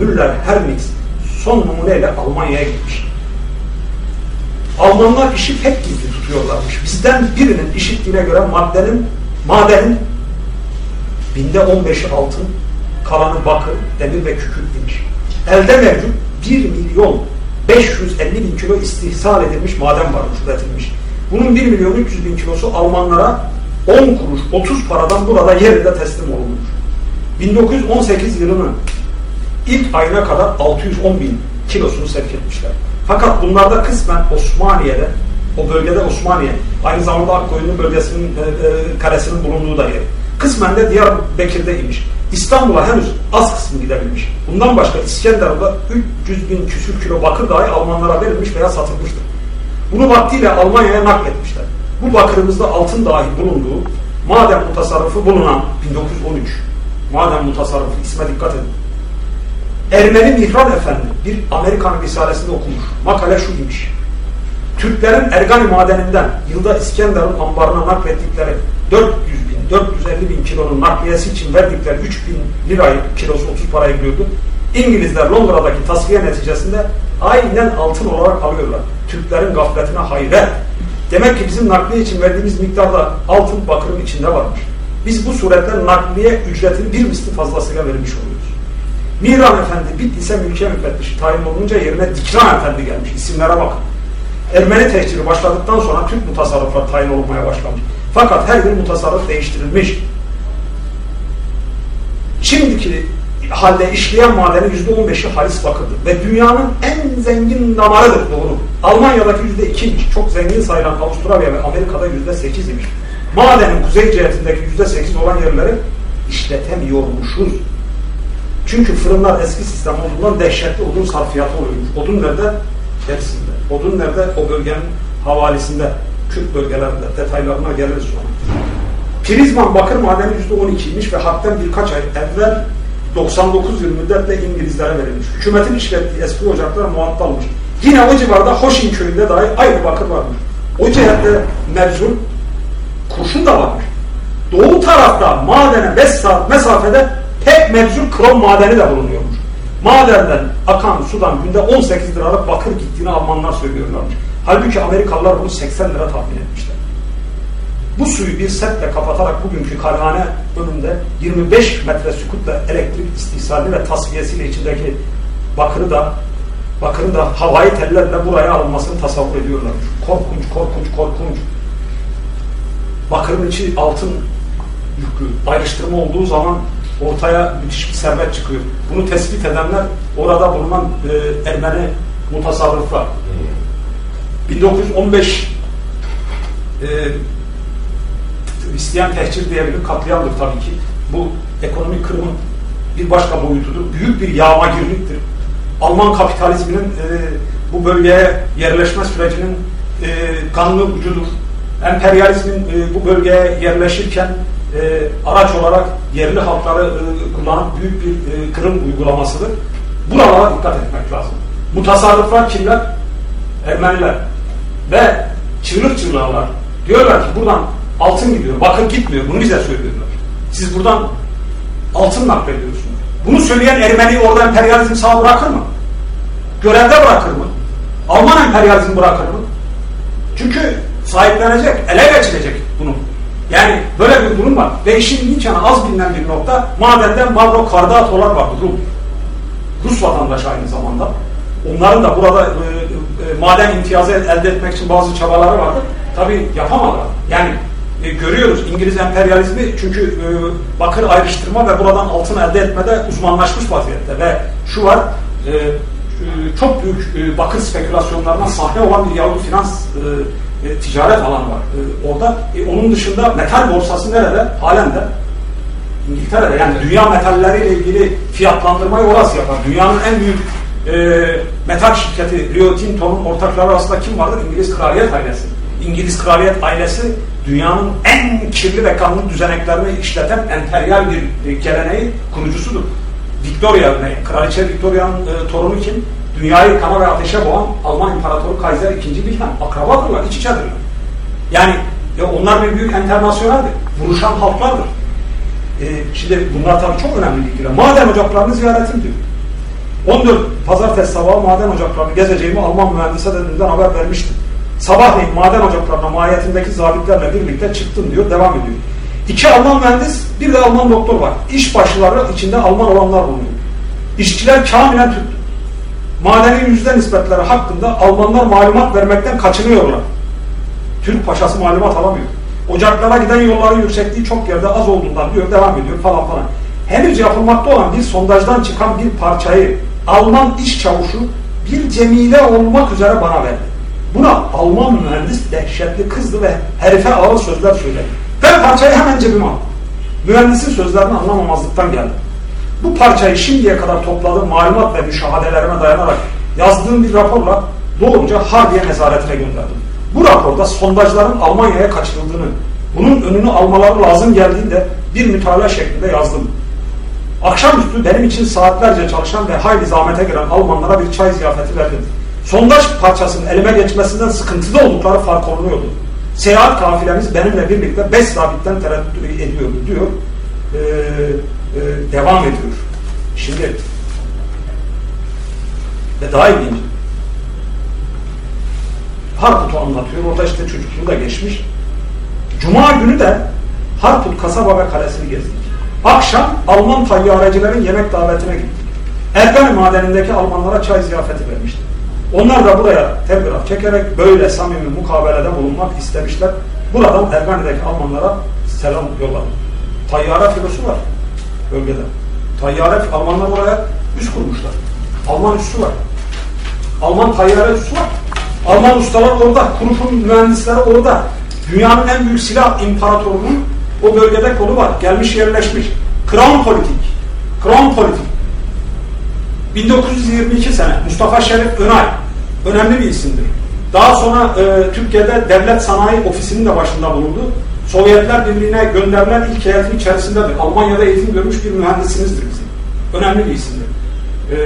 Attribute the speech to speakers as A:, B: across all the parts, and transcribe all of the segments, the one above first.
A: Müller, Hermix son numuneyle Almanya'ya gitmiş. Almanlar işi pek gizli tutuyorlarmış. Bizden birinin işittiğine göre maddenin, madenin binde on beşi altın, kalanı bakır, demir ve kükürt demiş. Elde mevcut 1 milyon 550 bin kilo istihsal edilmiş maden varmış, üretilmiş. Bunun 1 milyon 300 bin kilosu Almanlara 10 kuruş 30 paradan burada yerinde teslim olunmuş. 1918 yılının ilk ayına kadar 610 bin kilosunu sevk etmişler. Fakat bunlarda kısmen Osmaniye'de, o bölgede Osmaniye, aynı zamanda Akkoyunlu bölgesinin, e, e, kalesinin bulunduğu da yer. Kısmen de Diyarbakır'da imiş. İstanbul'a henüz az kısmı gidebilmiş. Bundan başka İskenderun'da 300 bin küsür kilo bakır dahi Almanlara verilmiş veya satılmıştır. Bunu vaktiyle Almanya'ya nakletmişler. Bu bakırımızda altın dahi bulunduğu maden mutasarrıfı bulunan 1913 maden mutasarrıfı isme dikkat edin. Ermeni Mihran Efendi bir Amerikan risalesinde okumuş. Makale şu imiş. Türklerin Ergani madeninden yılda İskenderun ambarına naklettikleri 400 bin, 450 bin kilonun nakliyesi için verdikleri 3 bin lirayı, kilosu 30 paraya gidiyordu. İngilizler Londra'daki tasfiye neticesinde aynen altın olarak alıyorlar. Türklerin gafletine hayret. Demek ki bizim nakliye için verdiğimiz miktarda altın bakırın içinde varmış. Biz bu suretle nakliye ücretini bir misli fazlasıyla vermiş oluyoruz. Miran Efendi Bitlis'e mülkiye müfettişi tayin olunca yerine Dikran Efendi gelmiş. İsimlere bakın. Ermeni tehciri başladıktan sonra Türk mutasarrıflar tayin olmaya başlamış. Fakat her gün mutasarrıf değiştirilmiş. Şimdiki halde işleyen madenin yüzde on beşi halis bakırdır. Ve dünyanın en zengin damarıdır doğru. Almanya'daki yüzde ikiymiş. Çok zengin sayılan Avustralya ve Amerika'da yüzde sekiz imiş. Madenin kuzey cihetindeki yüzde sekiz olan yerleri işletemiyormuşuz. Çünkü fırınlar eski sistem olduğundan dehşetli odun sarfiyatı oluyormuş. Odun nerede? Hepsinde. Odun nerede? O bölgenin havalisinde. Kürt bölgelerinde. Detaylarına geliriz sonra. Prizman bakır madeni %12'ymiş ve hatten birkaç ay evvel 99 yıl müddetle İngilizlere verilmiş. Hükümetin işlettiği eski ocaklar muattalmış. Yine o civarda Hoşin köyünde dahi aynı bakır varmış. O cihette mevzul kurşun da varmış. Doğu tarafta madene 5 saat mesafede tek mevzul krom madeni de bulunuyormuş. Madenden akan sudan günde 18 liralık bakır gittiğini Almanlar söylüyorlarmış. Halbuki Amerikalılar bunu 80 lira tahmin etmişler. Bu suyu bir setle kapatarak bugünkü karhane önünde 25 metre sükutla elektrik istihsali ve tasfiyesiyle içindeki bakırı da bakırın da havai tellerle buraya alınmasını tasavvur ediyorlar. Korkunç, korkunç, korkunç. Bakırın içi altın yüklü. Ayrıştırma olduğu zaman ortaya müthiş bir servet çıkıyor. Bunu tespit edenler orada bulunan e, Ermeni mutasarrıflar. 1915 e, Hristiyan tehcir diye bir katliamdır tabii ki. Bu ekonomik kırımın bir başka boyutudur. Büyük bir yağmagirliktir. Alman kapitalizminin e, bu bölgeye yerleşme sürecinin e, kanlı ucudur. Emperyalizmin e, bu bölgeye yerleşirken e, araç olarak yerli halkları e, kullanıp büyük bir e, kırım uygulamasıdır. Buralara dikkat etmek lazım. Mutasarrıflar kimler? Ermeniler. Ve çığlık çığlığa Diyorlar ki buradan altın gidiyor, bakır gitmiyor. Bunu bize söylüyorlar. Siz buradan altın naklediyorsunuz. Bunu söyleyen Ermeni orada emperyalizm sağ bırakır mı? Görevde bırakır mı? Alman emperyalizm bırakır mı? Çünkü sahiplenecek, ele geçirecek bunu. Yani böyle bir durum var. Ve işin ilginç yanı az bilinen bir nokta madenden Mavro Kardatolar var Rum. Rus vatandaşı aynı zamanda. Onların da burada e, e, maden imtiyazı elde etmek için bazı çabaları vardı. Tabi yapamadılar. Yani e, görüyoruz İngiliz emperyalizmi çünkü e, bakır ayrıştırma ve buradan altın elde etmede uzmanlaşmış vaziyette ve şu var e, e, çok büyük e, bakır spekülasyonlarına sahne olan bir yavru finans e, e, ticaret alanı var e, orada. E, onun dışında metal borsası nerede? Halen de İngiltere'de. Yani dünya metalleriyle ilgili fiyatlandırmayı orası yapar. Dünyanın en büyük e, metal şirketi Rio Tinto'nun ortakları arasında kim vardır? İngiliz kraliyet ailesi. İngiliz kraliyet ailesi dünyanın en kirli ve kanlı düzeneklerini işleten emperyal bir geleneği kurucusudur. Victoria. Kraliçe Victoria'nın e, torunu kim? Dünyayı ve ateşe boğan Alman İmparatoru Kaiser II. Wilhelm. Akrabadırlar, iç içedirler. Yani ya onlar bir büyük internasyoneldir. Vuruşan halklardır. e, şimdi bunlar tabii çok önemli bilgiler. Maden ocaklarını ziyaretim diyor. 14 pazartesi sabahı maden ocaklarını gezeceğimi Alman mühendise dediğinden haber vermiştim. Sabahleyin maden ocaklarına mahiyetindeki zabitlerle birlikte çıktım diyor, devam ediyor. İki Alman mühendis, bir de Alman doktor var. İş başları içinde Alman olanlar bulunuyor. İşçiler kamilen Türk. Madenin yüzde nispetleri hakkında Almanlar malumat vermekten kaçınıyorlar. Türk paşası malumat alamıyor. Ocaklara giden yolların yüksekliği çok yerde az olduğundan diyor, devam ediyor falan falan. Henüz yapılmakta olan bir sondajdan çıkan bir parçayı Alman iş çavuşu bir cemile olmak üzere bana verdi. Buna Alman mühendis dehşetli kızdı ve herife ağır sözler söyledi. Ben parçayı hemen cebime aldım. Mühendisin sözlerini anlamamazlıktan geldim. Bu parçayı şimdiye kadar topladığım malumat ve müşahadelerime dayanarak yazdığım bir raporla doğruca Harbiye nezaretine gönderdim. Bu raporda sondajların Almanya'ya kaçırıldığını, bunun önünü almaları lazım geldiğinde bir mütalaa şeklinde yazdım. Akşamüstü benim için saatlerce çalışan ve hayli zahmete giren Almanlara bir çay ziyafeti verdim. Sondaj parçasının elime geçmesinden sıkıntıda oldukları fark olunuyordu. Seyahat kafilemiz benimle birlikte beş sabitten tereddüt ediyordu diyor. Ee, e, devam ediyor. Şimdi ve daha ilginç Harput'u anlatıyor. Orada işte çocukluğu da geçmiş. Cuma günü de Harput kasaba ve kalesini gezdik. Akşam Alman tayyarecilerin yemek davetine gittik. Ergani madenindeki Almanlara çay ziyafeti vermişti. Onlar da buraya telgraf çekerek böyle samimi mukabelede bulunmak istemişler. Buradan Ergani'deki Almanlara selam yolladı. Tayyare filosu var bölgede. Tayyare, Almanlar oraya üs kurmuşlar. Alman üssü var. Alman tayyare üssü var. Alman ustalar orada, kurufun mühendisleri orada. Dünyanın en büyük silah imparatorunun o bölgede kolu var. Gelmiş yerleşmiş. Crown politik. Crown politik. 1922 sene Mustafa Şerif Önay önemli bir isimdir. Daha sonra e, Türkiye'de devlet sanayi ofisinin de başında bulundu. Sovyetler Birliği'ne gönderilen ilk heyetin içerisindedir. Almanya'da eğitim görmüş bir mühendisimizdir bizim. Önemli bir isimdir. E,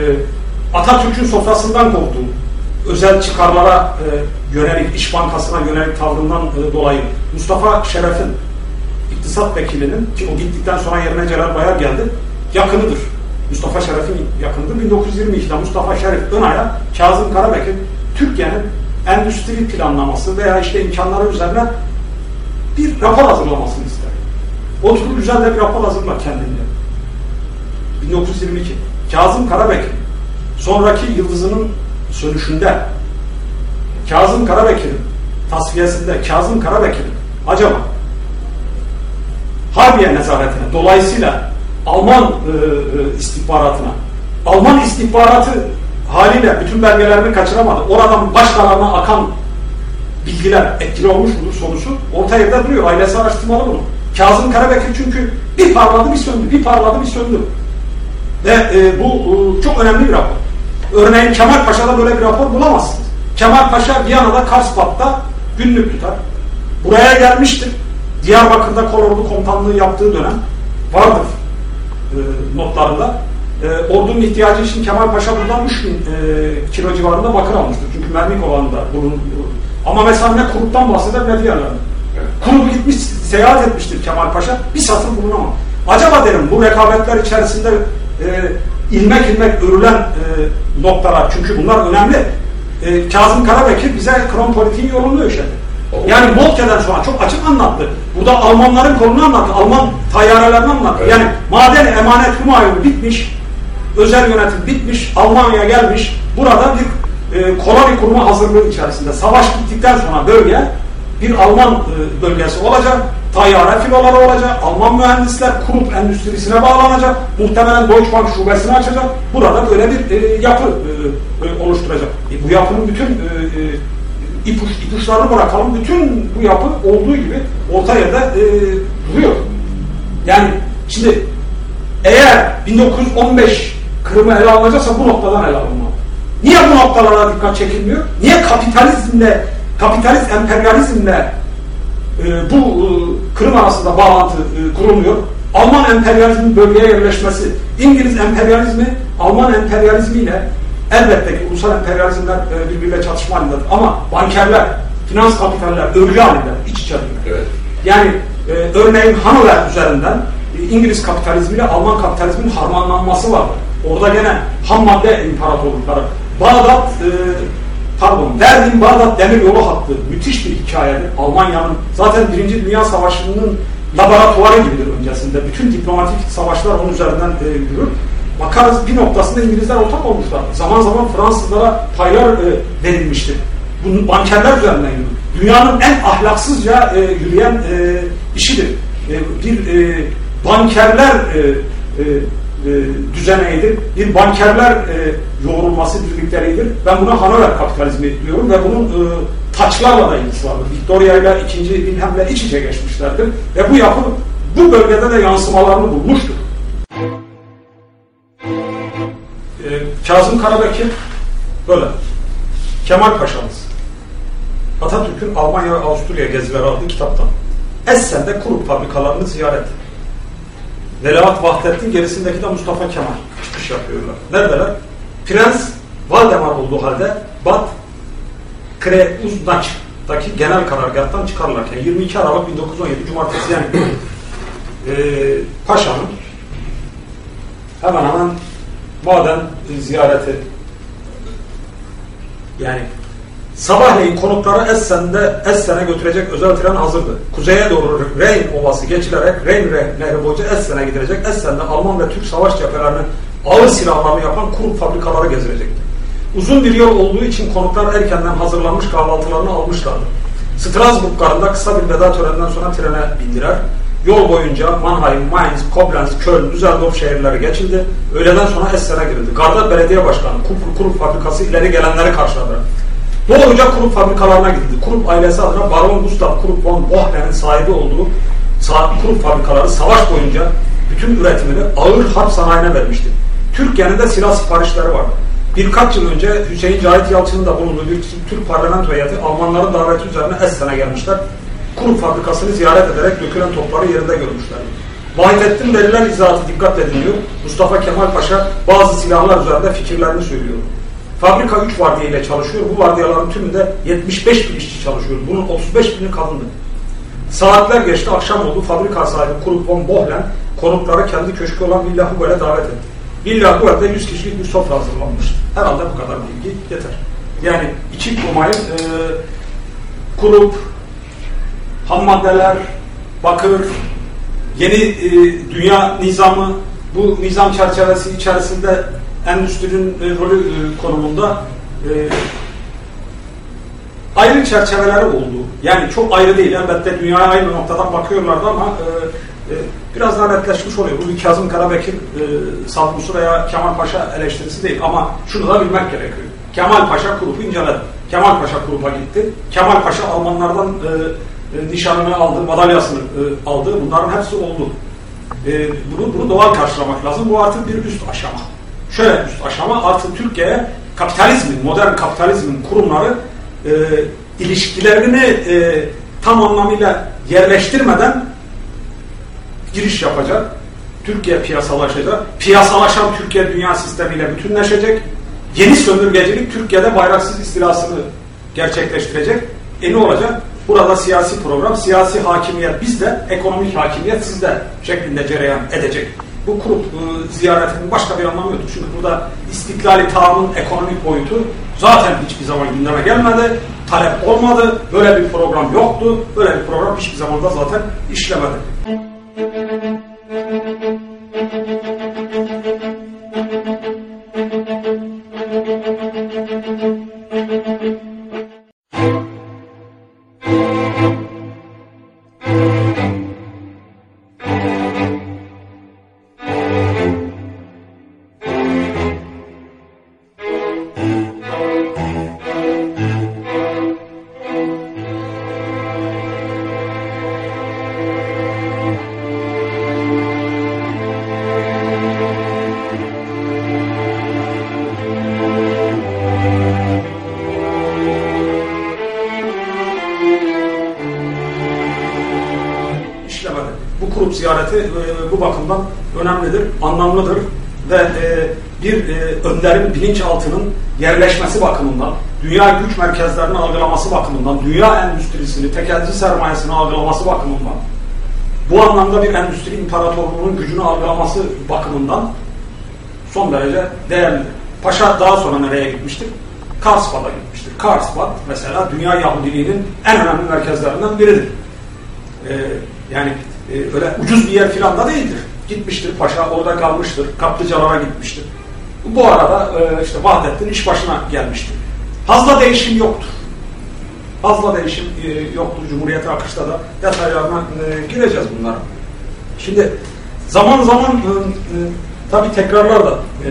A: Atatürk'ün sofrasından kovduğu, özel çıkarlara e, yönelik, İş Bankası'na yönelik tavrından e, dolayı Mustafa Şeref'in iktisat vekilinin ki o gittikten sonra yerine Celal Bayar geldi, yakınıdır. Mustafa Şeref'in yakınıdır. 1922'de Mustafa Şeref Önay'a Kazım Karabekir Türkiye'nin endüstri planlaması veya işte imkanları üzerine bir rapor hazırlamasını ister. Oturup güzel bir rapor hazırlar kendinde. 1922. Kazım Karabekir sonraki yıldızının sönüşünde Kazım Karabekir'in tasfiyesinde Kazım Karabekir'in acaba Harbiye nezaretine dolayısıyla Alman e, e, istihbaratına Alman istihbaratı haliyle bütün belgelerini kaçıramadı. Oradan başkalarına akan bilgiler etkili olmuş mudur sorusu orta yerde duruyor. Ailesi araştırmalı bunu. Kazım Karabekir çünkü bir parladı bir söndü, bir parladı bir söndü. Ve e, bu e, çok önemli bir rapor. Örneğin Kemal Paşa'da böyle bir rapor bulamazsınız. Kemal Paşa Viyana'da Karspat'ta günlük tutar. Buraya gelmiştir. Diyarbakır'da kolordu komutanlığı yaptığı dönem vardır e, notlarında. E, ordunun ihtiyacı için Kemal Paşa buradan 3000 e, kilo civarında bakır almıştır. Çünkü mermi kovanında bulunur. Ama mesela ne kuruptan bahseder ne diğerlerine. Kurup gitmiş, seyahat etmiştir Kemal Paşa. Bir satır bulunamam. Acaba derim bu rekabetler içerisinde e, ilmek ilmek örülen e, noktalar çünkü bunlar önemli. E, Kazım Karabekir bize kron politiğin yolunu işledi. Yani Moltke'den sonra çok açık anlattı. Burada Almanların kolunu anlattı. Alman tayyarelerini anlattı. Evet. Yani maden emanet humayunu bitmiş. Özel yönetim bitmiş. Almanya gelmiş. Burada bir e, koloni kurma hazırlığı içerisinde. Savaş bittikten sonra bölge bir Alman e, bölgesi olacak. Tayyare filoları olacak. Alman mühendisler kurup endüstrisine bağlanacak. Muhtemelen Deutsche Bank şubesini açacak. Burada böyle bir e, yapı e, oluşturacak. E, bu yapının bütün e, ipuç, ipuçlarını bırakalım. Bütün bu yapı olduğu gibi orta yerde e, duruyor. Yani şimdi eğer 1915 Kırım'ı ele alınacaksa bu noktadan ele alınmalı. Niye bu noktalara dikkat çekilmiyor? Niye kapitalizmle, kapitalist emperyalizmle e, bu e, Kırım arasında bağlantı e, kurulmuyor? Alman emperyalizmin bölgeye yerleşmesi, İngiliz emperyalizmi, Alman emperyalizmiyle elbette ki ulusal emperyalizmler e, birbiriyle çatışma halindedir. Ama bankerler, finans kapitaller örgü halinde, iç içe evet. Yani e, örneğin Hanover üzerinden İngiliz kapitalizmiyle Alman kapitalizmin harmanlanması var. Orada gene ham madde imparatorlukları. Bağdat, e, pardon, Berlin Bağdat demir yolu hattı müthiş bir hikayedir. Almanya'nın zaten Birinci Dünya Savaşı'nın laboratuvarı gibidir öncesinde. Bütün diplomatik savaşlar onun üzerinden e, yürür. Bakarız bir noktasında İngilizler ortak olmuşlar. Zaman zaman Fransızlara paylar e, verilmiştir. Bunun bankerler üzerinden yürür. Dünyanın en ahlaksızca e, yürüyen e, işidir. E, bir e, bankerler e, e, e, düzeneğidir. Bir bankerler e, yoğrulması birlikleridir. Ben buna Hanover kapitalizmi diyorum ve bunun e, taçlarla da ilgisi vardır. Victoria ile 2. Wilhelm'le iç içe geçmişlerdir. Ve bu yapı bu bölgede de yansımalarını bulmuştur. E, Kazım Karabekir böyle. Kemal Paşa'mız. Atatürk'ün Almanya ve Avusturya gezileri adlı kitaptan. Essen'de kurup fabrikalarını ziyaret. Velahat Vahdettin gerisindeki de Mustafa Kemal çıkış yapıyorlar. Neredeler? Prens Valdemar olduğu halde Bat Kreuznach'taki genel karargahtan çıkarlarken 22 Aralık 1917 Cumartesi yani e, Paşa'nın hemen hemen maden ziyareti yani Sabahleyin konukları Essen'de Essen'e götürecek özel tren hazırdı. Kuzeye doğru Reyn Ovası geçilerek Reyn Nehri boyunca Essen'e gidecek. Essen'de Alman ve Türk savaş cephelerinin ağır silahlarını yapan kurup fabrikaları gezilecekti. Uzun bir yol olduğu için konuklar erkenden hazırlanmış kahvaltılarını almışlardı. Strasbourg garında kısa bir veda töreninden sonra trene bindiler. Yol boyunca Mannheim, Mainz, Koblenz, Köln, Düsseldorf şehirleri geçildi. Öğleden sonra Essen'e girildi. Garda belediye başkanı, Kupru Kurup fabrikası ileri gelenleri karşıladı. Doğruca Kurup fabrikalarına gidildi. Kurup ailesi adına Baron Gustav Kurup von Bohlen'in sahibi olduğu Kurup fabrikaları savaş boyunca bütün üretimini ağır harp sanayine vermişti. Türkiye'nin de silah siparişleri vardı. Birkaç yıl önce Hüseyin Cahit Yalçın'ın da bulunduğu bir Türk parlamento heyeti Almanların daveti üzerine Essen'e gelmişler. Kurup fabrikasını ziyaret ederek dökülen topları yerinde görmüşler. Vahidettin verilen izahatı dikkatle dinliyor. Mustafa Kemal Paşa bazı silahlar üzerinde fikirlerini söylüyor. Fabrika 3 vardiya ile çalışıyor. Bu vardiyaların tümünde 75 bin işçi çalışıyor. Bunun 35 bini kadındı. Saatler geçti, akşam oldu. Fabrika sahibi Kurup von Bohlen konukları kendi köşkü olan Villa Hugo'ya davet etti. Villa Hugo'da 100 kişilik bir sofra hazırlanmıştı. Herhalde bu kadar bilgi yeter. Yani iki kurmayın e, kurup, ham maddeler, bakır, yeni e, dünya nizamı, bu nizam çerçevesi içerisinde endüstrinin e, rolü e, konumunda e, ayrı çerçeveleri oldu. Yani çok ayrı değil. Elbette dünyaya aynı noktadan bakıyorlardı ama e, e, biraz daha netleşmiş oluyor. Bu bir Kazım Karabekir e, savunması veya Kemal Paşa eleştirisi değil. Ama şunu da bilmek gerekiyor. Kemal Paşa grubu inceledi. Kemal Paşa gruba gitti. Kemal Paşa Almanlardan e, e, nişanını aldı, madalyasını e, aldı. Bunların hepsi oldu. E, bunu, bunu doğal karşılamak lazım. Bu artık bir üst aşama şöyle üst aşama artık Türkiye kapitalizmin, modern kapitalizmin kurumları e, ilişkilerini e, tam anlamıyla yerleştirmeden giriş yapacak. Türkiye piyasalaşacak. Piyasalaşan Türkiye dünya sistemiyle bütünleşecek. Yeni sömürgecilik Türkiye'de bayraksız istilasını gerçekleştirecek. E ne olacak? Burada siyasi program, siyasi hakimiyet bizde, ekonomik hakimiyet sizde şeklinde cereyan edecek bu kurup e, ziyaretinin başka bir anlamı yoktur. Çünkü burada istiklali tamamın ekonomik boyutu zaten hiçbir zaman gündeme gelmedi. Talep olmadı. Böyle bir program yoktu. Böyle bir program hiçbir zaman da zaten işlemedi. Ziyareti e, bu bakımdan önemlidir, anlamlıdır ve e, bir e, önderin bilinçaltının yerleşmesi bakımından, dünya güç merkezlerini algılaması bakımından, dünya endüstrisini, tekelci sermayesini algılaması bakımından bu anlamda bir endüstri imparatorluğunun gücünü algılaması bakımından son derece değerli. Paşa daha sonra nereye gitmiştir? Karsbad'a gitmiştir. Karsbad mesela dünya Yahudiliğinin en önemli merkezlerinden biridir. Ee, yani e, öyle ucuz bir yer filan da değildir. Gitmiştir paşa orada kalmıştır. Kaplıcalara gitmiştir. Bu arada e, işte Vahdettin iş başına gelmiştir. Fazla değişim yoktur. Fazla değişim e, yoktur. Cumhuriyet akışta da detaylarına e, gireceğiz bunlara. Şimdi zaman zaman e, e, tabi tekrarlar da e,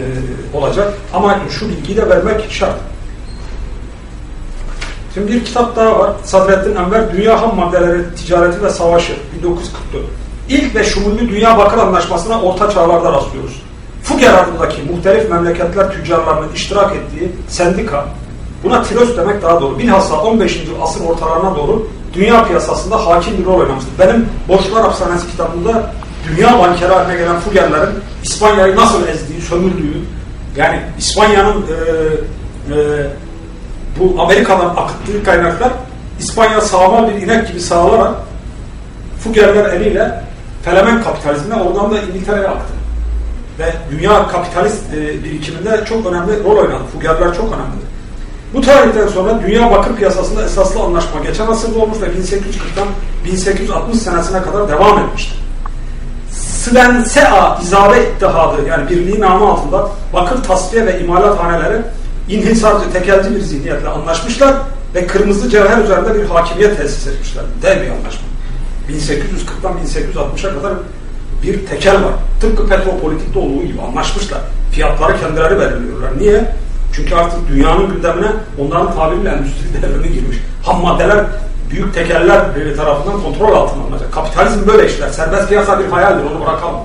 A: olacak ama şu bilgiyi de vermek şart. Şimdi bir kitap daha var. Sadrettin Enver Dünya Ham Maddeleri Ticareti ve Savaşı 1944. İlk ve şumullü Dünya Bakır Anlaşması'na orta çağlarda rastlıyoruz. Fugger adındaki muhtelif memleketler tüccarlarının iştirak ettiği sendika, buna tiros demek daha doğru, bilhassa 15. asır ortalarına doğru dünya piyasasında hakim bir rol oynamıştır. Benim Borçlar Hapishanesi kitabında dünya bankeri haline gelen Fuggerlerin İspanya'yı nasıl ezdiği, sömürdüğü, yani İspanya'nın e, e, bu Amerika'dan akıttığı kaynaklar İspanya sağma bir inek gibi sağlarak Fuggerler eliyle felemen kapitalizmine oradan da İngiltere'ye aktı. Ve dünya kapitalist e, birikiminde çok önemli rol oynadı. Fuggerler çok önemlidir. Bu tarihten sonra dünya bakır piyasasında esaslı anlaşma geçen asırda olmuş ve 1840'tan 1860 senesine kadar devam etmiştir. Svensea İzabe İttihadı yani birliği namı altında bakır tasfiye ve imalathaneleri inhisarcı, tekelci bir zihniyetle anlaşmışlar ve kırmızı cevher üzerinde bir hakimiyet tesis etmişler. Dev bir anlaşma. 1840'dan 1860'a kadar bir tekel var. Tıpkı petropolitikte olduğu gibi anlaşmışlar. Fiyatları kendileri belirliyorlar. Niye? Çünkü artık dünyanın gündemine onların tabiriyle endüstri devrimi girmiş. Ham maddeler büyük tekeller tarafından kontrol altına alınacak. Kapitalizm böyle işler. Serbest piyasa bir hayaldir. Onu bırakalım.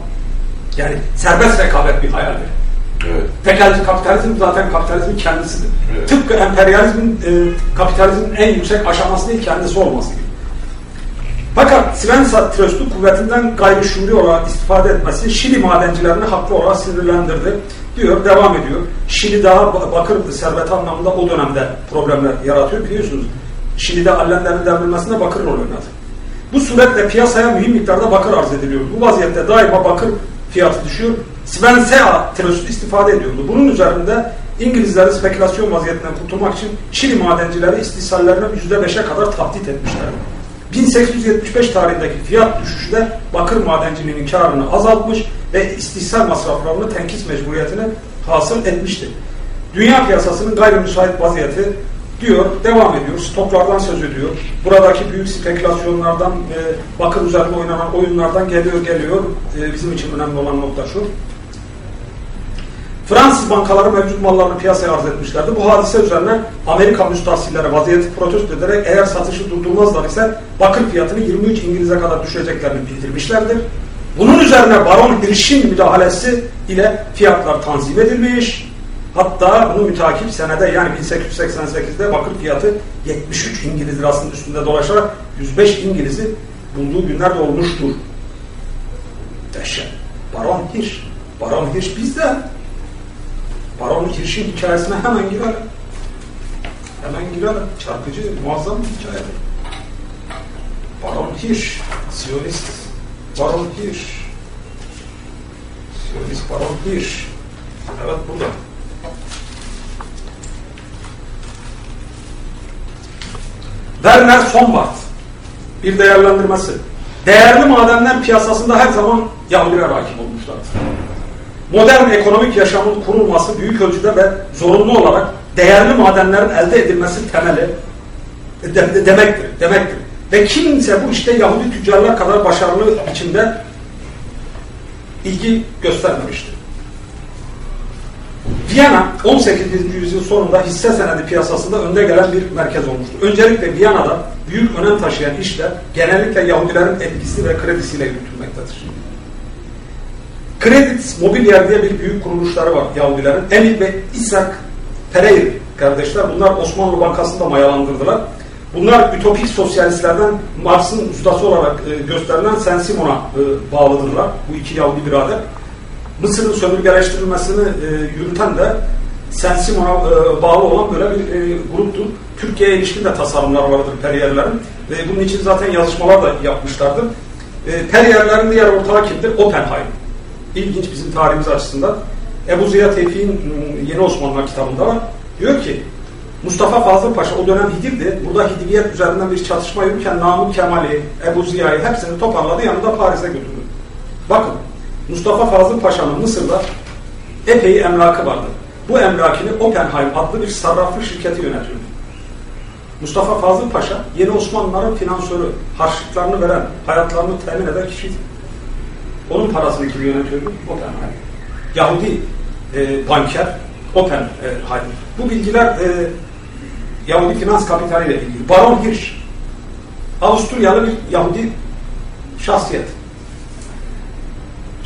A: Yani serbest rekabet bir hayaldir. Evet. Tekelci kapitalizm zaten kapitalizmin kendisidir. Evet. Tıpkı emperyalizmin e, kapitalizmin en yüksek aşaması değil kendisi olması gibi. Fakat Svensa Tröst'ü kuvvetinden gayri şuuri olarak istifade etmesi Şili madencilerini haklı olarak sinirlendirdi. Diyor, devam ediyor. Şili daha bakır serveti anlamında o dönemde problemler yaratıyor biliyorsunuz. Şili'de Allender'in devrilmesinde bakır rol oynadı. Bu suretle piyasaya mühim miktarda bakır arz ediliyor. Bu vaziyette daima bakır fiyatı düşüyor. Svensea Tröst'ü istifade ediyordu. Bunun üzerinde İngilizleri spekülasyon vaziyetinden kurtulmak için Şili madencileri istishallerine %5'e kadar tahdit etmişlerdi. 1875 tarihindeki fiyat düşüşü de bakır madenciliğinin karını azaltmış ve istihsal masraflarını tenkis mecburiyetini hasıl etmiştir. Dünya piyasasının gayrimüsait vaziyeti diyor, devam ediyor, stoklardan söz ediyor. Buradaki büyük spekülasyonlardan, e, bakır üzerine oynanan oyunlardan geliyor geliyor. E, bizim için önemli olan nokta şu. Fransız bankaları mevcut mallarını piyasaya arz etmişlerdi. Bu hadise üzerine Amerika müstahsilleri vaziyeti protesto ederek eğer satışı durdurmazlar ise bakır fiyatını 23 İngiliz'e kadar düşeceklerini bildirmişlerdir. Bunun üzerine Baron Hirsch'in müdahalesi ile fiyatlar tanzim edilmiş. Hatta bunu mütakip senede yani 1888'de bakır fiyatı 73 İngiliz lirasının üstünde dolaşarak 105 İngiliz'i bulduğu günler de olmuştur. Dehşet. Baron Hirsch. Baron Hirsch bizde. Baron Kirş'in hikayesine hemen girelim. Hemen girelim. Çarpıcı, muazzam bir hikayedir. Baron Hirsch, Siyonist. Baron Hirsch. Siyonist Baron Hirsch. Evet burada. Werner Sombart bir değerlendirmesi. Değerli madenler piyasasında her zaman Yahudiler hakim olmuşlardır modern ekonomik yaşamın kurulması büyük ölçüde ve zorunlu olarak değerli madenlerin elde edilmesi temeli de, de, demektir, demektir. Ve kimse bu işte Yahudi tüccarlar kadar başarılı içinde ilgi göstermemiştir. Viyana 18. yüzyıl sonunda hisse senedi piyasasında önde gelen bir merkez olmuştur. Öncelikle Viyana'da büyük önem taşıyan işler genellikle Yahudilerin etkisi ve kredisiyle yürütülmektedir. Credit Mobilier diye bir büyük kuruluşları var Yahudilerin. Emil ve İshak Pereira kardeşler. Bunlar Osmanlı Bankası'nda mayalandırdılar. Bunlar ütopik sosyalistlerden Marx'ın ustası olarak e, gösterilen Saint-Simon'a e, bağlıdırlar. Bu iki Yahudi birader. Mısır'ın sömürgeleştirilmesini e, yürüten de Saint-Simon'a e, bağlı olan böyle bir e, gruptur. Türkiye'ye ilişkin de tasarımlar vardır Periyerlerin. Ve bunun için zaten yazışmalar da yapmışlardır. E, Periyerlerin diğer ortağı kimdir? Oppenheim. İlginç bizim tarihimiz açısından. Ebu Ziya Tevfik'in ıı, Yeni Osmanlılar kitabında var. Diyor ki Mustafa Fazıl Paşa o dönem Hidir'di. Burada Hidiviyet üzerinden bir çatışma yürürken Namık Kemal'i, Ebu Ziya'yı hepsini toparladı yanında Paris'e götürdü. Bakın Mustafa Fazıl Paşa'nın Mısır'da epey emlakı vardı. Bu emlakini Oppenheim adlı bir sarraflı şirketi yönetiyordu. Mustafa Fazıl Paşa yeni Osmanlıların finansörü, harçlıklarını veren, hayatlarını temin eden kişiydi. Onun parasını kim yönetiyordu? Oppenheim. Yahudi e, banker Oppenheim. Bu bilgiler e, Yahudi finans kapitaliyle ilgili. Baron Hirsch Avusturyalı bir Yahudi şahsiyet.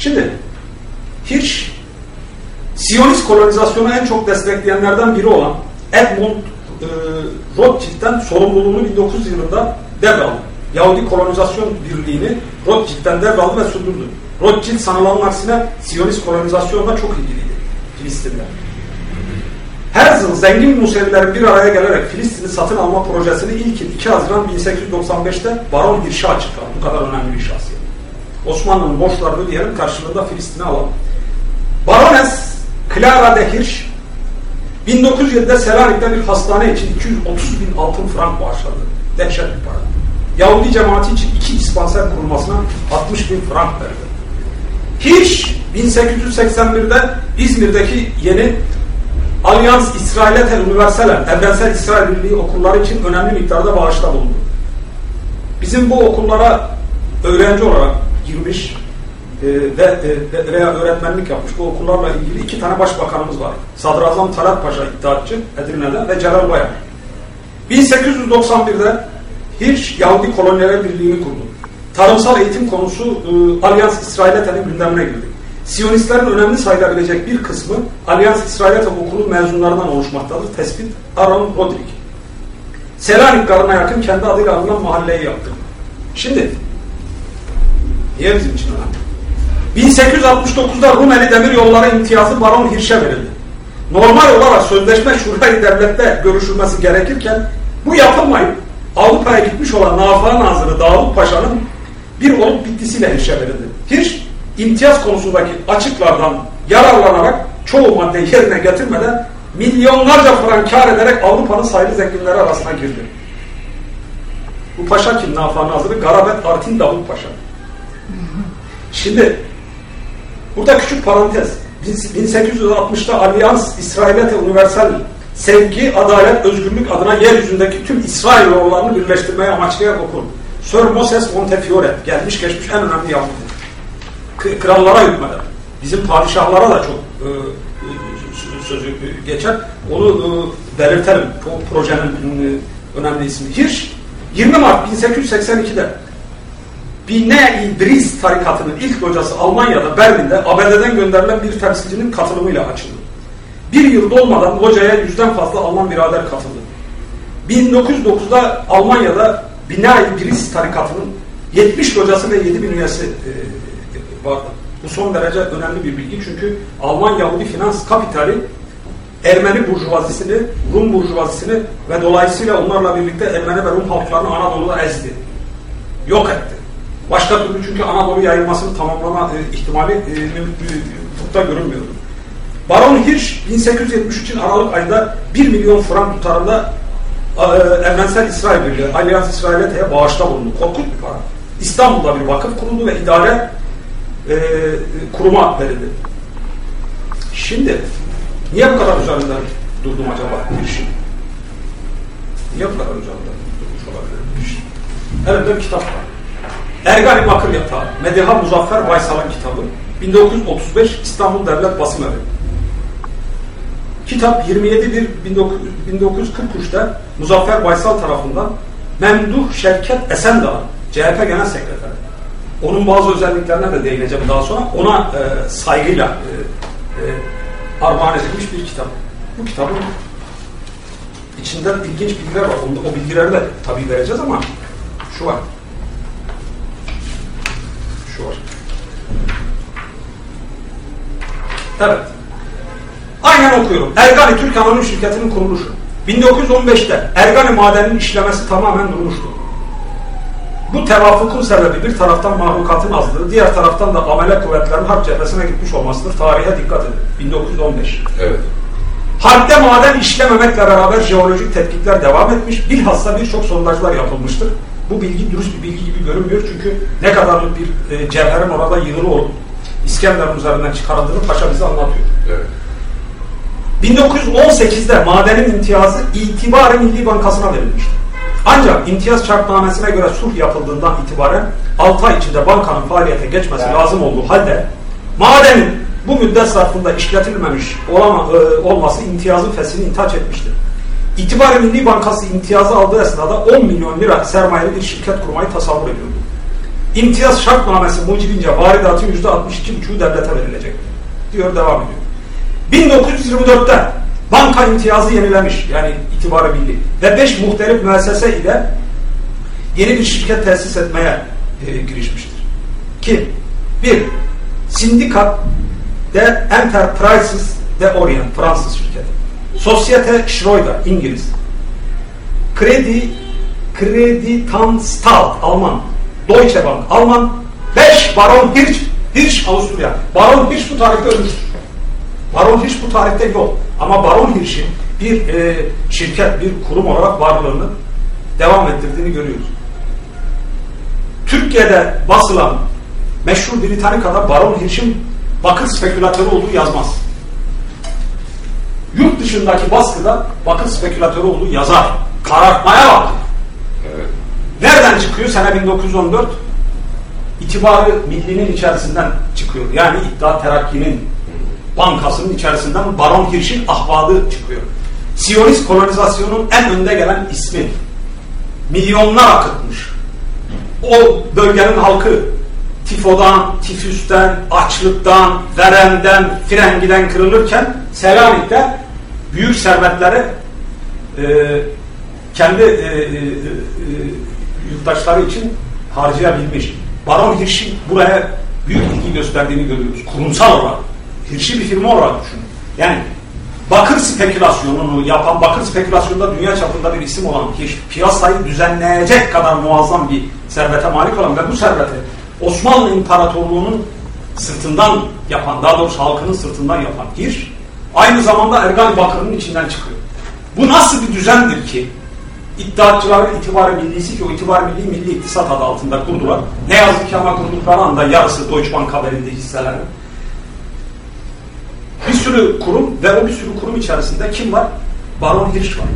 A: Şimdi Hirsch Siyonist kolonizasyonu en çok destekleyenlerden biri olan Edmund e, Rothschild'den sorumluluğunu 1900 yılında devraldı. Yahudi kolonizasyon birliğini Rothschild'den devraldı ve sürdürdü. Rothschild sanılanın aksine Siyonist kolonizasyonda çok ilgiliydi. Filistin'de. Herzl zengin Musevilerin bir araya gelerek Filistin'i satın alma projesini ilkin 2 Haziran 1895'te Baron Hirsch'e açıkladı. Bu kadar önemli bir şahsiyet. Osmanlı'nın borçlarını ödeyelim karşılığında Filistin'i alalım. Barones Clara de Hirsch 1907'de Selanik'te bir hastane için 230 bin altın frank bağışladı. Dehşet bir para. Yahudi cemaati için iki dispanser kurulmasına 60 bin frank verdi. Hirsch 1881'de İzmir'deki yeni Alyans İsrailete Universalen, Evrensel İsrail Birliği okulları için önemli miktarda bağışta bulundu. Bizim bu okullara öğrenci olarak girmiş e, ve e, veya öğretmenlik yapmış bu okullarla ilgili iki tane başbakanımız var. Sadrazam Talat Paşa İttihatçı Edirne'den ve Celal Bayar. 1891'de Hirsch Yahudi Koloniler Birliği'ni kurdu. Tarımsal eğitim konusu e, Alyans İsrailete'nin gündemine girdi. Siyonistlerin önemli sayılabilecek bir kısmı Alyans İsrailete okulu mezunlarından oluşmaktadır. Tespit Aaron Rodrik. Selanik Garı'na yakın kendi adıyla anılan mahalleyi yaptı. Şimdi niye bizim için önemli? 1869'da Rumeli Demir Yolları imtiyazı Baron Hirsch'e verildi. Normal olarak sözleşme şurayı devlette görüşülmesi gerekirken bu yapılmayıp Avrupa'ya gitmiş olan Nafa Nazırı Davut Paşa'nın bir olup bittisiyle Hirsch'e verildi. Hirsch imtiyaz konusundaki açıklardan yararlanarak çoğu madde yerine getirmeden milyonlarca frank kar ederek Avrupa'nın sayılı zenginleri arasına girdi. Bu paşa kim? Nafa Nazırı Garabet Artin Davut Paşa. Şimdi burada küçük parantez. 1860'da Allianz İsrailete Universal sevgi, adalet, özgürlük adına yeryüzündeki tüm İsrailoğullarını birleştirmeye amaçlayan okul. Sir Moses Montefiore gelmiş geçmiş en önemli Yahudi krallara hükmeder. Bizim padişahlara da çok e, e sözü geçer. Onu e, belirtelim. Bu projenin e, önemli ismi. Hirsch 20 Mart 1882'de Bine İdris tarikatının ilk hocası Almanya'da Berlin'de ABD'den gönderilen bir temsilcinin katılımıyla açıldı. Bir yıl dolmadan hocaya yüzden fazla Alman birader katıldı. 1909'da Almanya'da Bina İdris tarikatının 70 hocası ve 7 bin üyesi e, vardı. Bu son derece önemli bir bilgi çünkü Alman Yahudi finans kapitali Ermeni burjuvazisini, Rum burjuvazisini ve dolayısıyla onlarla birlikte Ermeni ve Rum halklarını Anadolu'da ezdi. Yok etti. Başka türlü çünkü Anadolu yayılmasını tamamlama e, ihtimali e, e, görünmüyordu. Baron Hirsch 1873'ün Aralık ayında 1 milyon frank tutarında e, Evrensel İsrail Birliği, Allianz İsrail'e bağışta bulundu. Korkunç bir para. İstanbul'da bir vakıf kuruldu ve idare e, kuruma verildi. Şimdi niye bu kadar üzerinde durdum acaba şey? Niye bu kadar üzerinde durmuş olabilir şey? Elimde bir kitap var. Ergani Bakır Yatağı, Mediha Muzaffer Baysal'ın kitabı. 1935 İstanbul Devlet Basım Evi. Kitap 27 1943'te Muzaffer Baysal tarafından Memduh Şevket Esendağ, CHP Genel Sekreteri onun bazı özelliklerine de değineceğim daha sonra. Ona e, saygıyla e, e, armağan edilmiş bir kitap. Bu kitabın içinden ilginç bilgiler var. Onda, o bilgileri de tabii vereceğiz ama şu var. Şu var. Evet. Aynen okuyorum. Ergani Türk Anonim Şirketi'nin kuruluşu. 1915'te Ergani madeninin işlemesi tamamen durmuştu. Bu tevafukun sebebi bir taraftan mahlukatın azlığı, diğer taraftan da amele kuvvetlerin harp cephesine gitmiş olmasıdır. Tarihe dikkat edin. 1915.
B: Evet.
A: Harpte maden işlememekle beraber jeolojik tetkikler devam etmiş. Bilhassa birçok sondajlar yapılmıştır. Bu bilgi dürüst bir bilgi gibi görünmüyor çünkü ne kadarlık bir e, cevherin orada yığılı olup İskenderun üzerinden çıkarıldığını Paşa bize anlatıyor.
B: Evet.
A: 1918'de madenin imtiyazı İtibari Milli Bankası'na verilmiştir. Ancak imtiyaz şartnamesine göre sulh yapıldığından itibaren 6 ay içinde bankanın faaliyete geçmesi
C: Evet.
A: lazım olduğu halde madenin bu müddet zarfında işletilmemiş olama, e, olması imtiyazın feshini intaç etmiştir. İtibari Milli Bankası imtiyazı aldığı esnada 10 milyon lira sermayeli bir şirket kurmayı tasavvur ediyordu. İmtiyaz şartnamesi mucibince varidatın %62,5'u devlete verilecek diyor devam ediyor. 1924'te banka imtiyazı yenilemiş yani itibarı milli ve 5 muhtelif müessese ile yeni bir şirket tesis etmeye e, girişmiştir. Kim? Bir, Sindikat de Enterprises de Orient Fransız şirketi. Sosyete Schroeder İngiliz. Kredi Kredi Tanstalt Alman. Deutsche Bank Alman. 5 Baron Hirsch Hirsch Avusturya. Baron Hirsch bu tarihte ölmüştür. Baron Hirsch bu tarihte yok. Ama Baron Hirsch'in bir e, şirket, bir kurum olarak varlığını devam ettirdiğini görüyoruz. Türkiye'de basılan meşhur Britannica'da Baron Hirsch'in bakır spekülatörü olduğu yazmaz. Yurt dışındaki baskıda bakır spekülatörü olduğu yazar. Karartmaya bak.
B: Evet.
A: Nereden çıkıyor? Sene 1914 itibarı millinin içerisinden çıkıyor. Yani iddia terakkinin bankasının içerisinden Baron Hirsch'in ahvadı çıkıyor. Siyonist kolonizasyonun en önde gelen ismi. Milyonlar akıtmış. O bölgenin halkı tifodan, tifüsten, açlıktan, verenden, frengiden kırılırken Selanik'te büyük servetleri e, kendi e, e, e, yurttaşları için harcayabilmiş. Baron Hirsch'in buraya büyük ilgi gösterdiğini görüyoruz. Kurumsal olarak. Hirsch'i bir firma olarak düşünün. Yani bakır spekülasyonunu yapan, bakır spekülasyonunda dünya çapında bir isim olan Hirsch, piyasayı düzenleyecek kadar muazzam bir servete malik olan ve bu serveti Osmanlı İmparatorluğu'nun sırtından yapan, daha doğrusu halkının sırtından yapan Hirsch, aynı zamanda Ergani Bakır'ın içinden çıkıyor. Bu nasıl bir düzendir ki iddiatçıların itibarı millisi ki o itibarı milli milli iktisat adı altında kurdular. Ne yazık ki ama kurdukları anda yarısı Deutsche Bank haberinde hisselerin. Bir sürü kurum ve o bir sürü kurum içerisinde kim var? Baron Hirsch var.